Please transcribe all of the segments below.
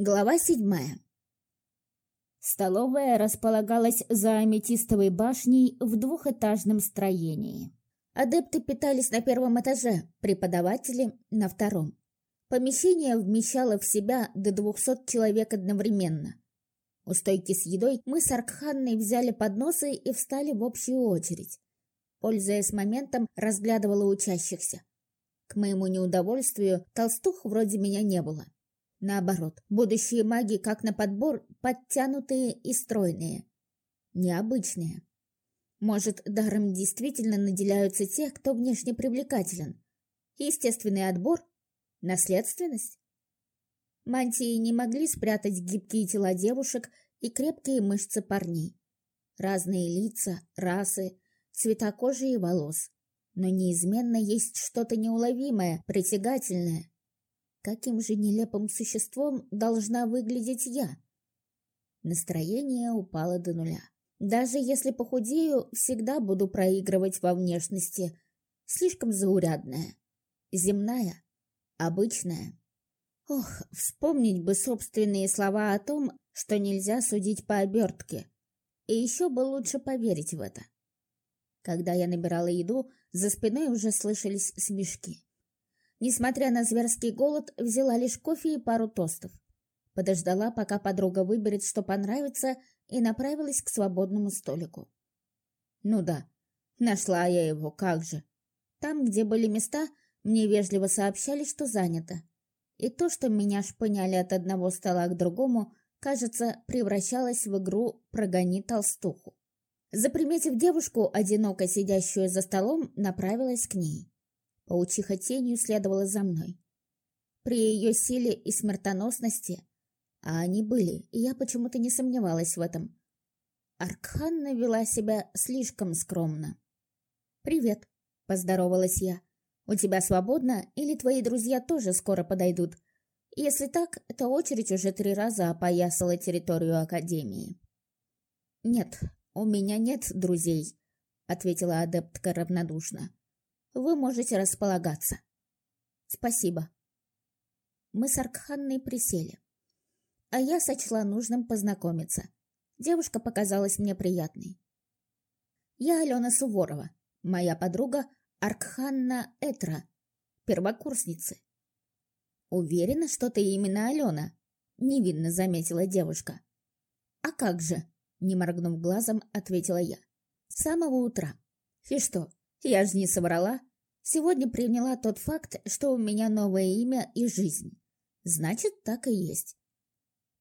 Глава седьмая. Столовая располагалась за аметистовой башней в двухэтажном строении. Адепты питались на первом этаже, преподаватели — на втором. Помещение вмещало в себя до двухсот человек одновременно. У стойки с едой мы с Аркханной взяли подносы и встали в общую очередь. Пользуясь моментом, разглядывала учащихся. К моему неудовольствию, толстух вроде меня не было. Наоборот, будущие маги, как на подбор, подтянутые и стройные. Необычные. Может, даром действительно наделяются те, кто внешне привлекателен. Естественный отбор? Наследственность? Мантии не могли спрятать гибкие тела девушек и крепкие мышцы парней. Разные лица, расы, цвета кожи и волос. Но неизменно есть что-то неуловимое, притягательное. Каким же нелепым существом должна выглядеть я? Настроение упало до нуля. Даже если похудею, всегда буду проигрывать во внешности. Слишком заурядная. Земная. Обычная. Ох, вспомнить бы собственные слова о том, что нельзя судить по обертке. И еще бы лучше поверить в это. Когда я набирала еду, за спиной уже слышались смешки. Несмотря на зверский голод, взяла лишь кофе и пару тостов. Подождала, пока подруга выберет, что понравится, и направилась к свободному столику. Ну да, нашла я его, как же. Там, где были места, мне вежливо сообщали, что занято. И то, что меня шпыняли от одного стола к другому, кажется, превращалось в игру «Прогони толстуху». Заприметив девушку, одиноко сидящую за столом, направилась к ней. Паучиха тенью следовала за мной. При ее силе и смертоносности, а они были, и я почему-то не сомневалась в этом, Аркханна вела себя слишком скромно. «Привет», — поздоровалась я. «У тебя свободно или твои друзья тоже скоро подойдут? Если так, то очередь уже три раза опоясала территорию Академии». «Нет, у меня нет друзей», — ответила адептка равнодушно вы можете располагаться. Спасибо. Мы с Аркханной присели. А я сочла нужным познакомиться. Девушка показалась мне приятной. Я Алена Суворова, моя подруга Аркханна Этра, первокурсницы. Уверена, что ты именно Алена, невинно заметила девушка. А как же? Не моргнув глазом, ответила я. С самого утра. И что, я же не соврала. Сегодня приняла тот факт, что у меня новое имя и жизнь. Значит, так и есть.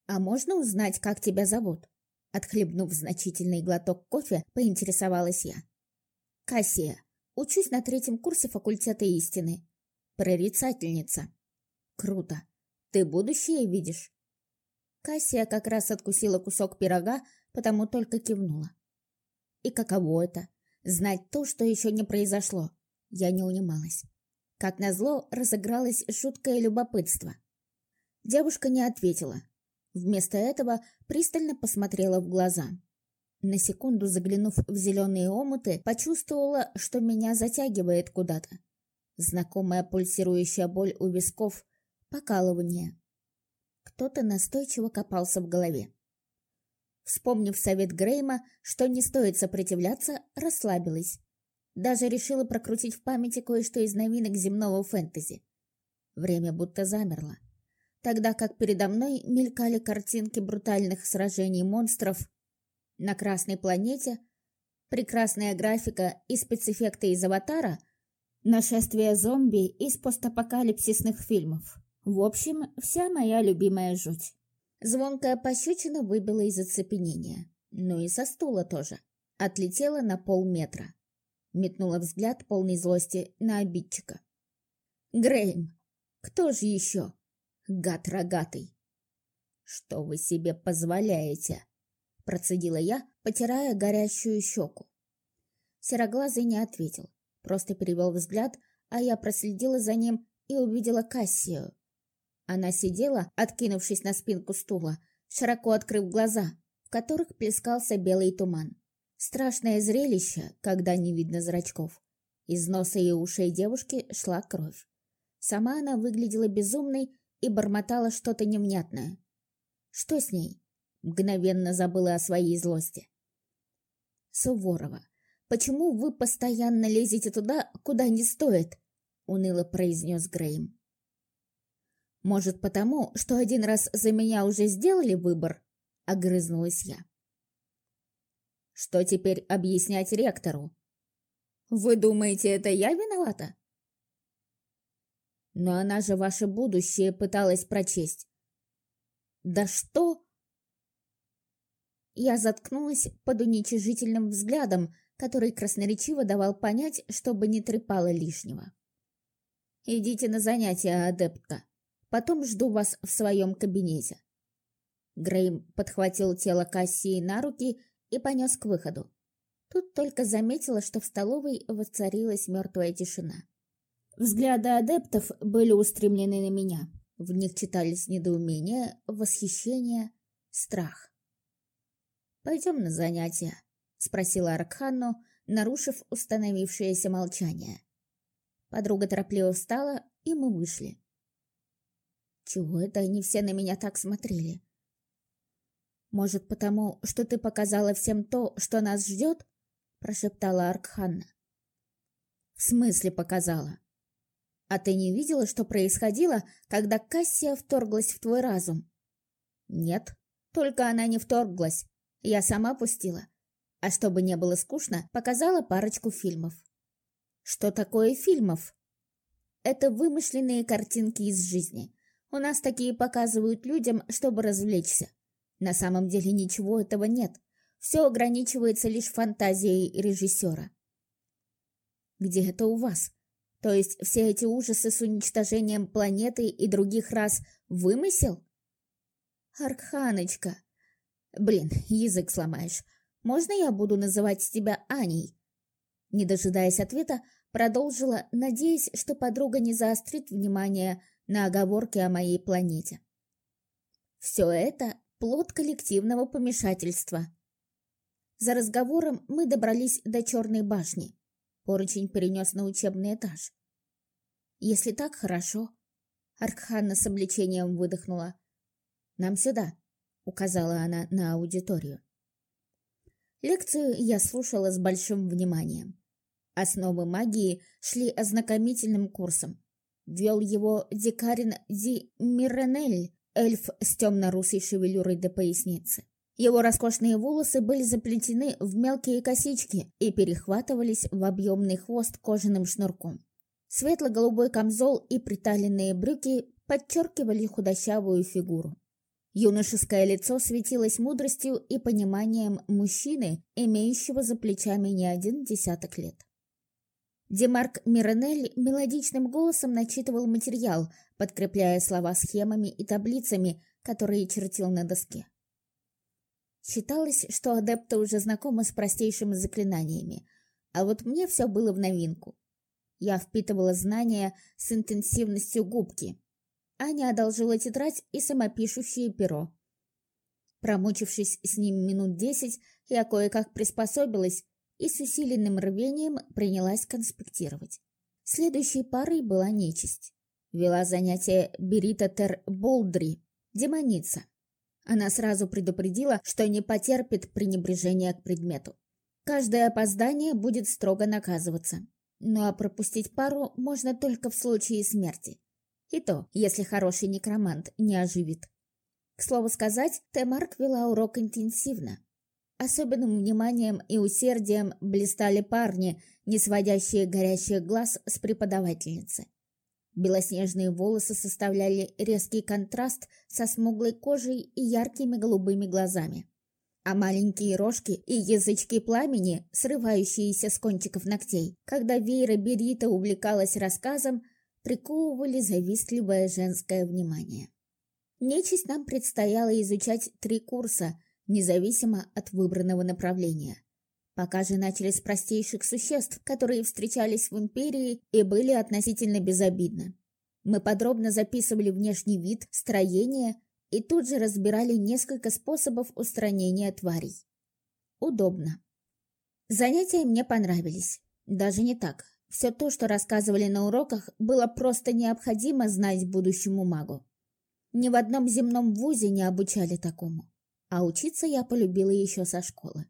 А можно узнать, как тебя зовут? Отхлебнув значительный глоток кофе, поинтересовалась я. Кассия. Учусь на третьем курсе факультета истины. Прорицательница. Круто. Ты будущее видишь? Кассия как раз откусила кусок пирога, потому только кивнула. И каково это? Знать то, что еще не произошло. Я не унималась. Как назло, разыгралось жуткое любопытство. Девушка не ответила. Вместо этого пристально посмотрела в глаза. На секунду заглянув в зеленые омуты, почувствовала, что меня затягивает куда-то. Знакомая пульсирующая боль у висков, покалывание. Кто-то настойчиво копался в голове. Вспомнив совет Грейма, что не стоит сопротивляться, расслабилась. Даже решила прокрутить в памяти кое-что из новинок земного фэнтези. Время будто замерло. Тогда как передо мной мелькали картинки брутальных сражений монстров на Красной планете, прекрасная графика и спецэффекты из «Аватара», нашествие зомби из постапокалипсисных фильмов. В общем, вся моя любимая жуть. Звонкая пощечина выбила из оцепенения. Ну и со стула тоже. Отлетела на полметра метнула взгляд полной злости на обидчика. «Грейм! Кто же еще? Гад рогатый!» «Что вы себе позволяете?» Процедила я, потирая горящую щеку. Сероглазый не ответил, просто перевел взгляд, а я проследила за ним и увидела Кассию. Она сидела, откинувшись на спинку стула, широко открыв глаза, в которых плескался белый туман. Страшное зрелище, когда не видно зрачков. Из носа и ушей девушки шла кровь. Сама она выглядела безумной и бормотала что-то невнятное. Что с ней? Мгновенно забыла о своей злости. Суворова, почему вы постоянно лезете туда, куда не стоит? Уныло произнес Грейм. Может, потому, что один раз за меня уже сделали выбор? Огрызнулась я. Что теперь объяснять ректору? Вы думаете, это я виновата? Но она же ваше будущее пыталась прочесть. Да что? Я заткнулась под уничижительным взглядом, который красноречиво давал понять, чтобы не трепало лишнего. «Идите на занятия, адептка. Потом жду вас в своем кабинете». Грейм подхватил тело Кассии на руки и понес к выходу. Тут только заметила, что в столовой воцарилась мертвая тишина. Взгляды адептов были устремлены на меня. В них читались недоумение, восхищение, страх. «Пойдем на занятия», — спросила Аркханну, нарушив установившееся молчание. Подруга торопливо встала, и мы вышли. Чего это они все на меня так смотрели? Может, потому, что ты показала всем то, что нас ждет? Прошептала Аркханна. В смысле показала? А ты не видела, что происходило, когда Кассия вторглась в твой разум? Нет, только она не вторглась. Я сама пустила. А чтобы не было скучно, показала парочку фильмов. Что такое фильмов? Это вымышленные картинки из жизни. У нас такие показывают людям, чтобы развлечься. На самом деле ничего этого нет. Все ограничивается лишь фантазией режиссера. Где это у вас? То есть все эти ужасы с уничтожением планеты и других рас вымысел? Аркханочка. Блин, язык сломаешь. Можно я буду называть тебя Аней? Не дожидаясь ответа, продолжила, надеясь, что подруга не заострит внимание на оговорки о моей планете. Все это плод коллективного помешательства. За разговором мы добрались до Черной башни. Поручень перенес на учебный этаж. Если так, хорошо. Аркханна с облегчением выдохнула. «Нам сюда», — указала она на аудиторию. Лекцию я слушала с большим вниманием. Основы магии шли ознакомительным курсом. Вел его Дикарин Ди Миренель, эльф с темно-русой шевелюрой до поясницы. Его роскошные волосы были заплетены в мелкие косички и перехватывались в объемный хвост кожаным шнурком. Светло-голубой камзол и приталенные брюки подчеркивали худощавую фигуру. Юношеское лицо светилось мудростью и пониманием мужчины, имеющего за плечами не один десяток лет. Демарк Миренель мелодичным голосом начитывал материал, подкрепляя слова схемами и таблицами, которые чертил на доске. Считалось, что адепты уже знакомы с простейшими заклинаниями, а вот мне все было в новинку. Я впитывала знания с интенсивностью губки. Аня одолжила тетрадь и самопишущее перо. Промучившись с ним минут десять, я кое-как приспособилась и с усиленным рвением принялась конспектировать. Следующей парой была нечисть. Вела занятие Берита Тер Болдри, демоница. Она сразу предупредила, что не потерпит пренебрежения к предмету. Каждое опоздание будет строго наказываться. Ну а пропустить пару можно только в случае смерти. И то, если хороший некромант не оживит. К слову сказать, Темарк вела урок интенсивно. Особенным вниманием и усердием блистали парни, не сводящие горящих глаз с преподавательницы. Белоснежные волосы составляли резкий контраст со смуглой кожей и яркими голубыми глазами. А маленькие рожки и язычки пламени, срывающиеся с кончиков ногтей, когда Вейра Берита увлекалась рассказом, приковывали завистливое женское внимание. Нечисть нам предстояло изучать три курса, независимо от выбранного направления. Пока же начали с простейших существ, которые встречались в Империи и были относительно безобидны. Мы подробно записывали внешний вид, строение и тут же разбирали несколько способов устранения тварей. Удобно. Занятия мне понравились. Даже не так. Все то, что рассказывали на уроках, было просто необходимо знать будущему магу. Ни в одном земном вузе не обучали такому. А учиться я полюбила еще со школы.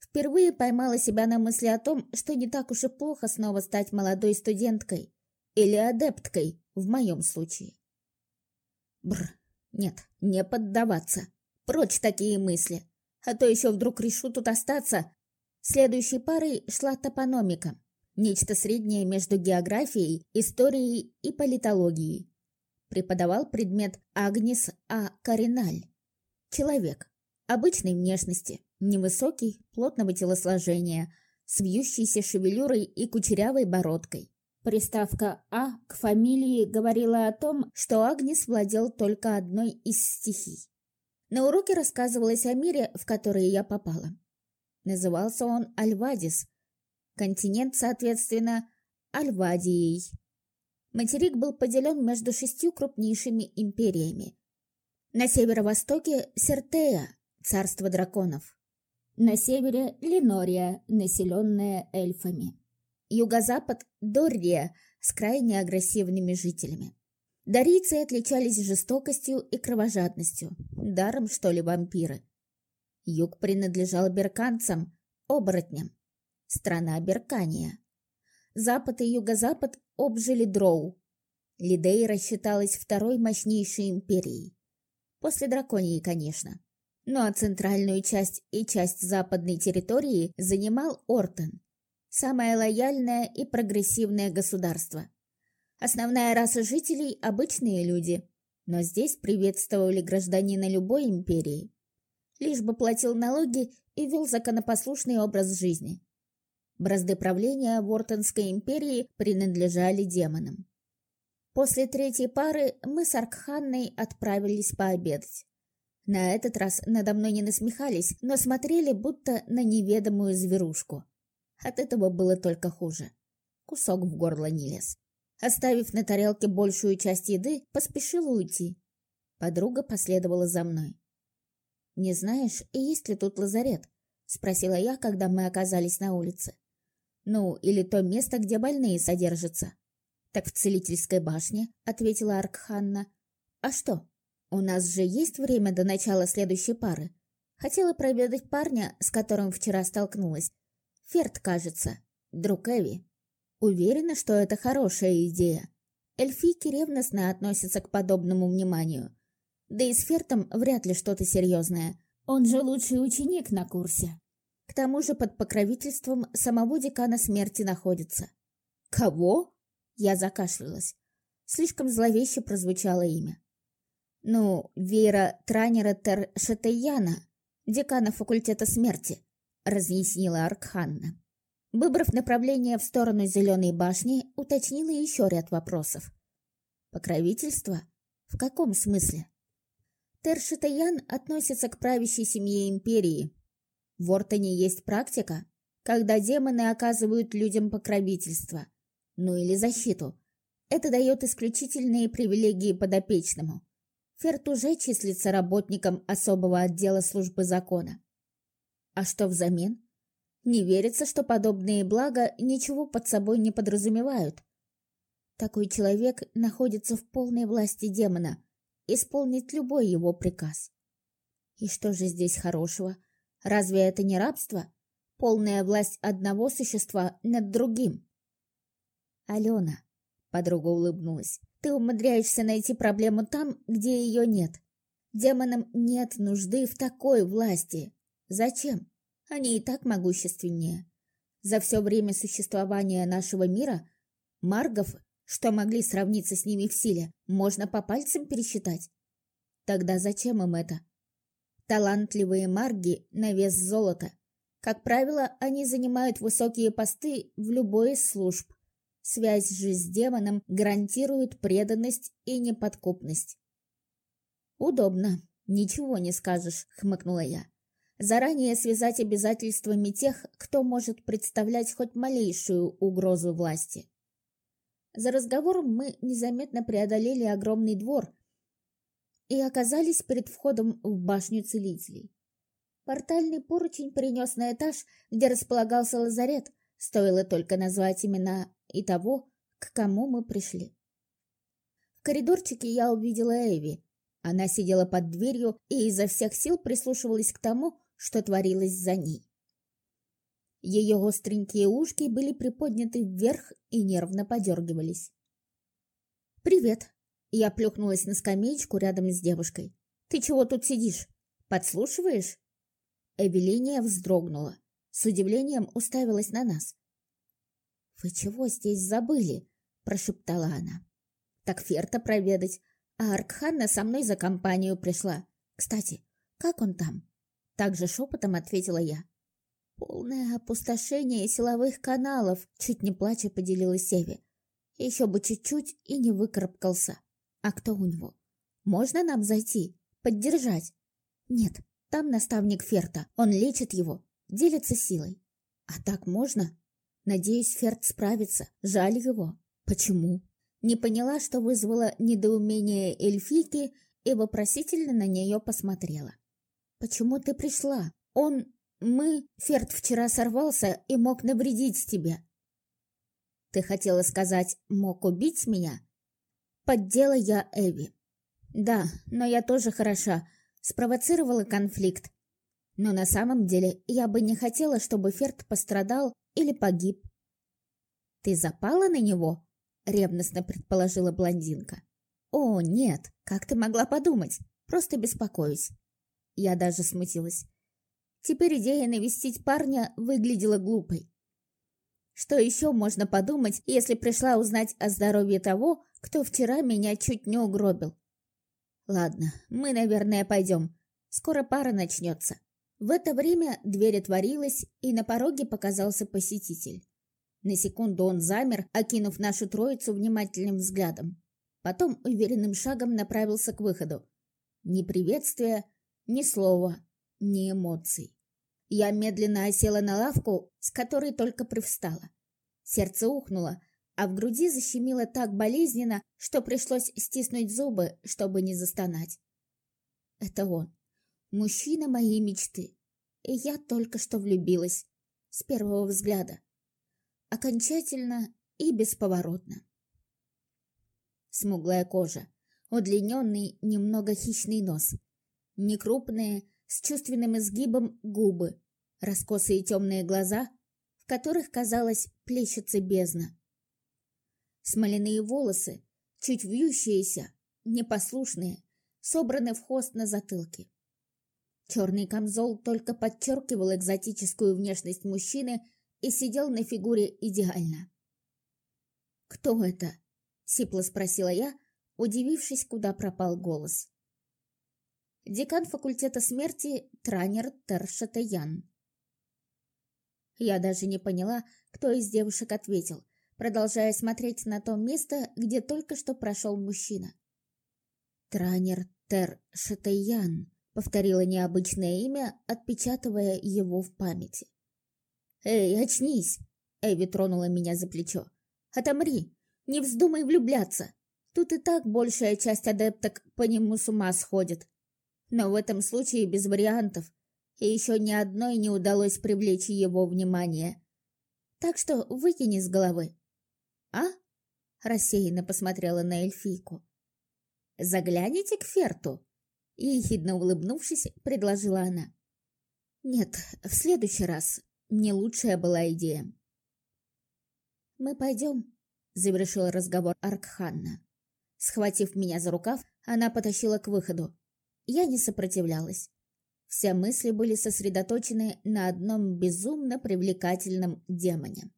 Впервые поймала себя на мысли о том, что не так уж и плохо снова стать молодой студенткой. Или адепткой, в моем случае. Бр, нет, не поддаваться. Прочь такие мысли. А то еще вдруг решу тут остаться. Следующей парой шла топономика. Нечто среднее между географией, историей и политологией. Преподавал предмет Агнес А. Кариналь. Человек. Обычной внешности. Невысокий, плотного телосложения, с вьющейся шевелюрой и кучерявой бородкой. Приставка «а» к фамилии говорила о том, что Агнес владел только одной из стихий. На уроке рассказывалось о мире, в который я попала. Назывался он Альвадис. Континент, соответственно, Альвадией. Материк был поделен между шестью крупнейшими империями. На северо-востоке – Сертея, царство драконов. На севере – Ленория, населенная эльфами. Юго-запад – Доррия с крайне агрессивными жителями. Дарийцы отличались жестокостью и кровожадностью, даром, что ли, вампиры. Юг принадлежал берканцам, оборотням. Страна Беркания. Запад и юго-запад обжили Дроу. Лидейра считалась второй мощнейшей империей. После Драконии, конечно. Ну а центральную часть и часть западной территории занимал Ортон, самое лояльное и прогрессивное государство. Основная раса жителей – обычные люди, но здесь приветствовали гражданина любой империи. Лишь бы платил налоги и вел законопослушный образ жизни. Бразды правления Вортонской империи принадлежали демонам. После третьей пары мы с Аркханной отправились пообедать. На этот раз надо мной не насмехались, но смотрели будто на неведомую зверушку. От этого было только хуже. Кусок в горло не лез. Оставив на тарелке большую часть еды, поспешила уйти. Подруга последовала за мной. «Не знаешь, есть ли тут лазарет?» — спросила я, когда мы оказались на улице. «Ну, или то место, где больные содержатся». «Так в целительской башне», — ответила Аркханна. «А что? У нас же есть время до начала следующей пары. Хотела проведать парня, с которым вчера столкнулась, Ферд, кажется. Друг Эви. Уверена, что это хорошая идея. Эльфийки ревностно относятся к подобному вниманию. Да и с Фертом вряд ли что-то серьезное. Он же лучший ученик на курсе. К тому же под покровительством самого декана смерти находится. «Кого?» Я закашлялась. Слишком зловеще прозвучало имя. «Ну, Вера Транера Тер Шатаяна, декана факультета смерти», — разъяснила Аркханна. Выбрав направление в сторону Зеленой башни, уточнила еще ряд вопросов. Покровительство? В каком смысле? Тершитаян относится к правящей семье империи. В Ортоне есть практика, когда демоны оказывают людям покровительство, ну или защиту. Это дает исключительные привилегии подопечному. Ферт уже числится работником особого отдела службы закона. А что взамен? Не верится, что подобные блага ничего под собой не подразумевают. Такой человек находится в полной власти демона, исполнит любой его приказ. И что же здесь хорошего? Разве это не рабство? Полная власть одного существа над другим. Алена, подруга улыбнулась, ты умудряешься найти проблему там, где ее нет. Демонам нет нужды в такой власти. Зачем? Они и так могущественнее. За все время существования нашего мира маргов, что могли сравниться с ними в силе, можно по пальцам пересчитать. Тогда зачем им это? Талантливые марги на вес золота. Как правило, они занимают высокие посты в любой из служб. Связь же с демоном гарантирует преданность и неподкупность. «Удобно, ничего не скажешь», — хмыкнула я заранее связать обязательствами тех, кто может представлять хоть малейшую угрозу власти. За разговором мы незаметно преодолели огромный двор и оказались перед входом в башню целителей. Портальный поручень принес на этаж, где располагался лазарет, стоило только назвать имена и того, к кому мы пришли. В коридорчике я увидела Эви. Она сидела под дверью и изо всех сил прислушивалась к тому, что творилось за ней. Ее остренькие ушки были приподняты вверх и нервно подергивались. «Привет!» Я плюхнулась на скамеечку рядом с девушкой. «Ты чего тут сидишь? Подслушиваешь?» Эвелиния вздрогнула. С удивлением уставилась на нас. «Вы чего здесь забыли?» – прошептала она. «Так Ферта проведать, а Аркханна со мной за компанию пришла. Кстати, как он там?» Также шепотом ответила я. «Полное опустошение силовых каналов», — чуть не плача поделилась Севи. «Еще бы чуть-чуть и не выкарабкался. А кто у него? Можно нам зайти? Поддержать?» «Нет, там наставник Ферта. Он лечит его, делится силой. А так можно?» «Надеюсь, Ферт справится. Жаль его. Почему?» Не поняла, что вызвало недоумение эльфийки и вопросительно на нее посмотрела. «Почему ты пришла? Он мы... Ферд вчера сорвался и мог навредить тебе. Ты хотела сказать, мог убить меня? Поддела я Эви. Да, но я тоже хороша. Спровоцировала конфликт. Но на самом деле я бы не хотела, чтобы Ферд пострадал или погиб. Ты запала на него? Ревностно предположила блондинка. О, нет, как ты могла подумать? Просто беспокоюсь. Я даже смутилась. Теперь идея навестить парня выглядела глупой. Что еще можно подумать, если пришла узнать о здоровье того, кто вчера меня чуть не угробил? Ладно, мы, наверное, пойдем. Скоро пара начнется. В это время дверь отворилась, и на пороге показался посетитель. На секунду он замер, окинув нашу троицу внимательным взглядом. Потом уверенным шагом направился к выходу. Ни приветствия, ни слова, ни эмоций. Я медленно осела на лавку, с которой только привстала. Сердце ухнуло, а в груди защемило так болезненно, что пришлось стиснуть зубы, чтобы не застонать. Это он, мужчина моей мечты. И я только что влюбилась. С первого взгляда. Окончательно и бесповоротно. Смуглая кожа, удлиненный, немного хищный нос, некрупные, с чувственным изгибом губы, раскосые темные глаза, в которых, казалось, плещется бездна. Смоляные волосы, чуть вьющиеся, непослушные, собраны в хвост на затылке. Черный камзол только подчеркивал экзотическую внешность мужчины и сидел на фигуре идеально. «Кто это?» — сипло спросила я, удивившись, куда пропал голос декан факультета смерти Транер Тершатаян. Я даже не поняла, кто из девушек ответил, продолжая смотреть на то место, где только что прошел мужчина. Транер Тер Шатаян, повторила необычное имя, отпечатывая его в памяти. «Эй, очнись!» — Эви тронула меня за плечо. «Отомри! Не вздумай влюбляться! Тут и так большая часть адепток по нему с ума сходит. Но в этом случае без вариантов, и еще ни одной не удалось привлечь его внимание. Так что выкини с головы. «А?» — рассеянно посмотрела на эльфийку. «Загляните к Ферту?» — ехидно улыбнувшись, предложила она. «Нет, в следующий раз. Не лучшая была идея». «Мы пойдем», — завершил разговор Аркханна. Схватив меня за рукав, она потащила к выходу. Я не сопротивлялась. Все мысли были сосредоточены на одном безумно привлекательном демоне.